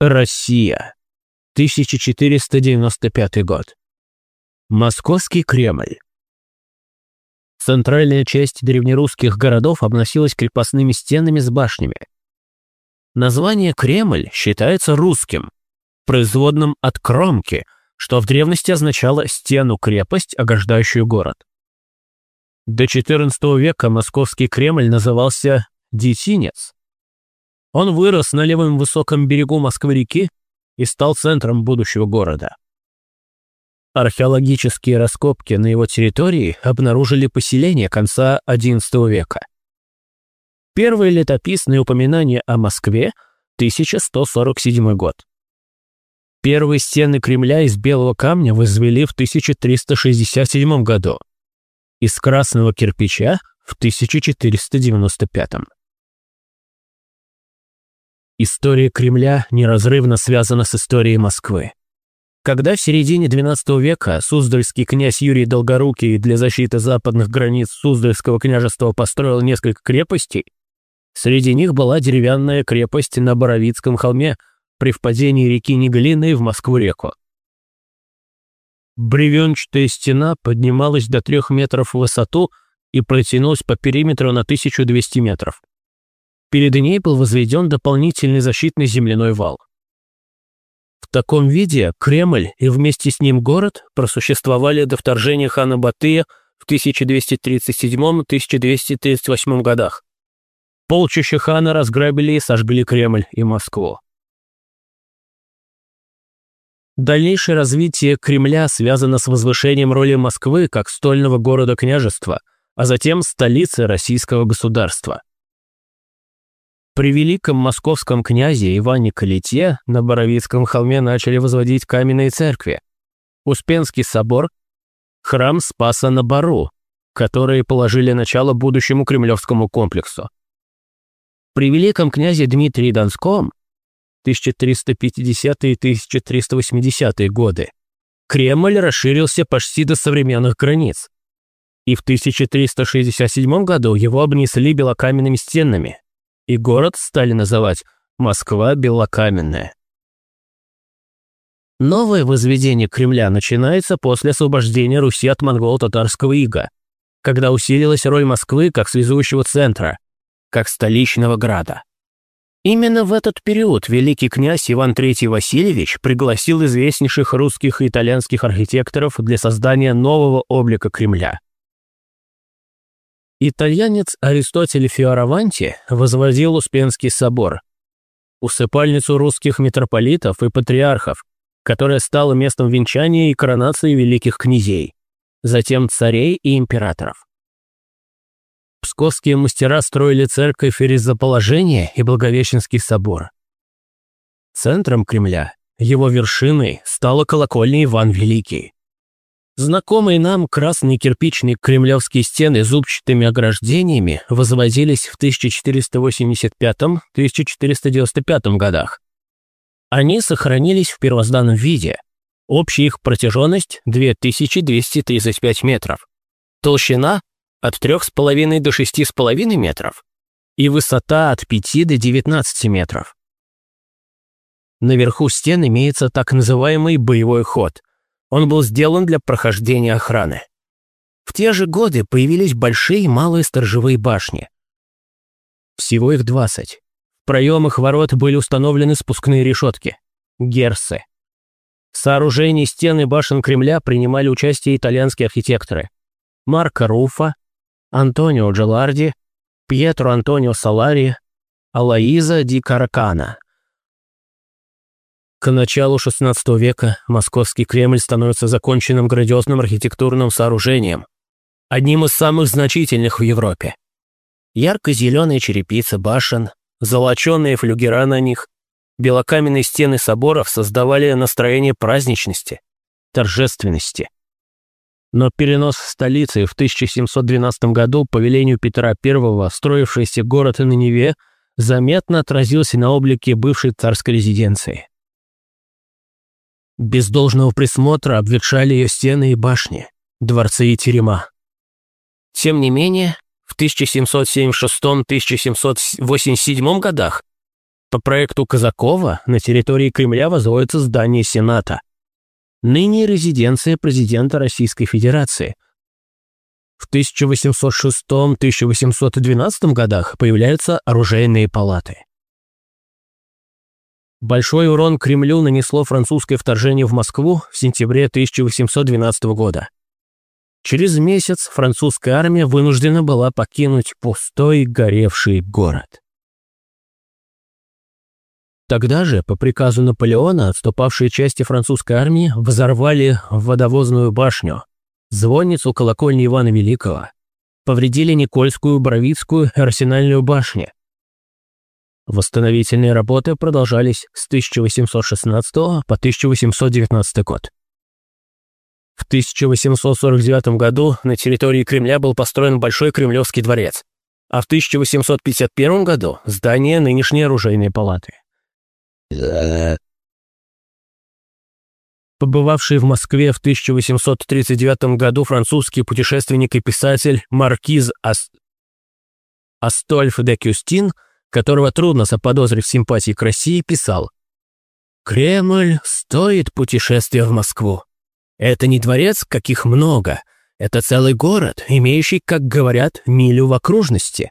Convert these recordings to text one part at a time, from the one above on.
Россия. 1495 год. Московский Кремль. Центральная часть древнерусских городов обносилась крепостными стенами с башнями. Название Кремль считается русским, производным от кромки, что в древности означало стену-крепость, ограждающую город. До XIV века московский Кремль назывался Детинец. Он вырос на левом высоком берегу Москвы-реки и стал центром будущего города. Археологические раскопки на его территории обнаружили поселение конца XI века. Первые летописные упоминания о Москве – 1147 год. Первые стены Кремля из белого камня возвели в 1367 году, из красного кирпича в 1495. История Кремля неразрывно связана с историей Москвы. Когда в середине XII века суздальский князь Юрий Долгорукий для защиты западных границ Суздальского княжества построил несколько крепостей, среди них была деревянная крепость на Боровицком холме при впадении реки Неглины в Москву-реку. Бревенчатая стена поднималась до трех метров в высоту и протянулась по периметру на 1200 метров. Перед ней был возведен дополнительный защитный земляной вал. В таком виде Кремль и вместе с ним город просуществовали до вторжения хана Батыя в 1237-1238 годах. Полчища хана разграбили и сожгли Кремль и Москву. Дальнейшее развитие Кремля связано с возвышением роли Москвы как стольного города-княжества, а затем столицы российского государства. При великом московском князе Иване Калите на Боровицком холме начали возводить каменные церкви. Успенский собор, храм Спаса на Бару, которые положили начало будущему кремлевскому комплексу. При великом князе Дмитрии Донском 1350-1380 годы Кремль расширился почти до современных границ. И в 1367 году его обнесли белокаменными стенами, и город стали называть Москва Белокаменная. Новое возведение Кремля начинается после освобождения Руси от монголо-татарского ига, когда усилилась роль Москвы как связующего центра, как столичного града. Именно в этот период великий князь Иван III Васильевич пригласил известнейших русских и итальянских архитекторов для создания нового облика Кремля. Итальянец Аристотель Фиораванти возводил Успенский собор, усыпальницу русских митрополитов и патриархов, которая стала местом венчания и коронации великих князей, затем царей и императоров. Псковские мастера строили церковь Резоположения и Благовещенский собор. Центром Кремля, его вершиной, стала колокольня Иван Великий. Знакомые нам красные кирпичные кремлевские стены с зубчатыми ограждениями возводились в 1485-1495 годах. Они сохранились в первозданном виде. Общая их протяженность – 2235 метров. Толщина – от 3,5 до 6,5 метров. И высота от 5 до 19 метров. Наверху стен имеется так называемый боевой ход – он был сделан для прохождения охраны. В те же годы появились большие и малые сторожевые башни. Всего их 20. В проемах ворот были установлены спускные решетки – герсы. В сооружении стен и башен Кремля принимали участие итальянские архитекторы – Марко Руфа, Антонио Джеларди, Пьетро Антонио Салари, Алаиза ди Каракана. К началу XVI века московский Кремль становится законченным грандиозным архитектурным сооружением, одним из самых значительных в Европе. Ярко-зеленые черепицы башен, золоченые флюгера на них, белокаменные стены соборов создавали настроение праздничности, торжественности. Но перенос столицы в 1712 году по велению Петра I, строившийся город на Неве, заметно отразился на облике бывшей царской резиденции. Без должного присмотра обветшали ее стены и башни, дворцы и терема. Тем не менее, в 1776-1787 годах По проекту Казакова на территории Кремля возводится здание Сената. Ныне резиденция президента Российской Федерации. В 1806-1812 годах появляются оружейные палаты. Большой урон Кремлю нанесло французское вторжение в Москву в сентябре 1812 года. Через месяц французская армия вынуждена была покинуть пустой горевший город. Тогда же, по приказу Наполеона, отступавшие части французской армии взорвали водовозную башню, звонницу колокольни Ивана Великого, повредили Никольскую, Боровицкую и Арсенальную башни. Восстановительные работы продолжались с 1816 по 1819 год. В 1849 году на территории Кремля был построен Большой Кремлевский дворец, а в 1851 году – здание нынешней оружейной палаты. Побывавший в Москве в 1839 году французский путешественник и писатель Маркиз Ас... Астольф де Кюстин, которого трудно заподозрить в симпатии к России, писал «Кремль стоит путешествия в Москву. Это не дворец, каких много. Это целый город, имеющий, как говорят, милю в окружности.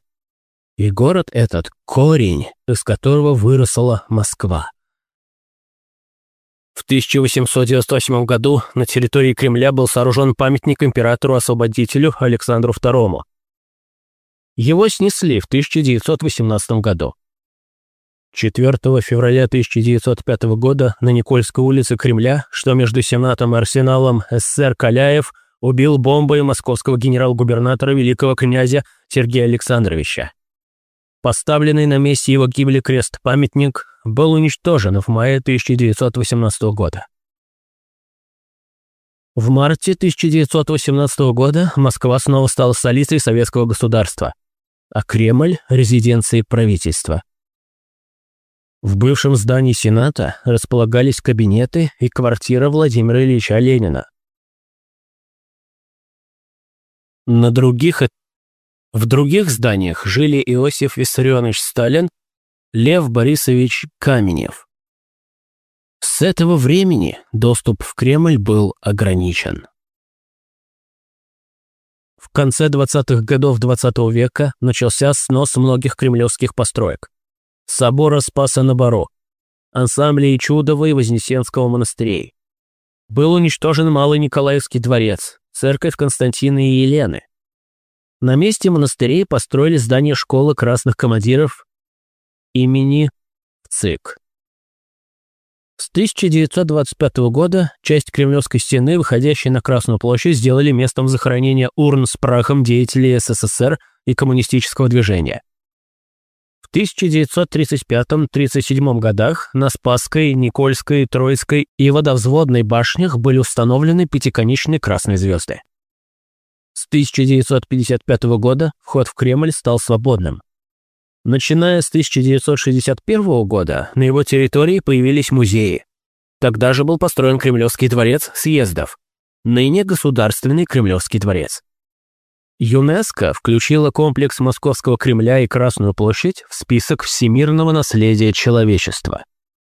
И город этот – корень, из которого выросла Москва. В 1898 году на территории Кремля был сооружен памятник императору-освободителю Александру II. Его снесли в 1918 году. 4 февраля 1905 года на Никольской улице Кремля, что между Сенатом и Арсеналом СССР Каляев, убил бомбой московского генерал-губернатора великого князя Сергея Александровича. Поставленный на месте его гибели крест-памятник был уничтожен в мае 1918 года. В марте 1918 года Москва снова стала столицей советского государства, а Кремль – резиденцией правительства. В бывшем здании Сената располагались кабинеты и квартира Владимира Ильича Ленина. На других, в других зданиях жили Иосиф Виссарионович Сталин, Лев Борисович Каменев. С этого времени доступ в Кремль был ограничен. В конце 20-х годов XX -го века начался снос многих кремлевских построек собора Спаса на Баро, ансамблей Чудова и Вознесенского монастырей. Был уничтожен Малый Николаевский дворец, церковь Константина и Елены. На месте монастырей построили здание школы красных командиров имени ЦИК. С 1925 года часть Кремлевской стены, выходящей на Красную площадь, сделали местом захоронения урн с прахом деятелей СССР и коммунистического движения. 1935-37 годах на Спасской, Никольской, Троицкой и Водовзводной башнях были установлены пятиконечные красные звезды. С 1955 года вход в Кремль стал свободным. Начиная с 1961 года на его территории появились музеи. Тогда же был построен Кремлевский дворец съездов, ныне Государственный Кремлевский дворец. ЮНЕСКО включила комплекс Московского Кремля и Красную площадь в список всемирного наследия человечества.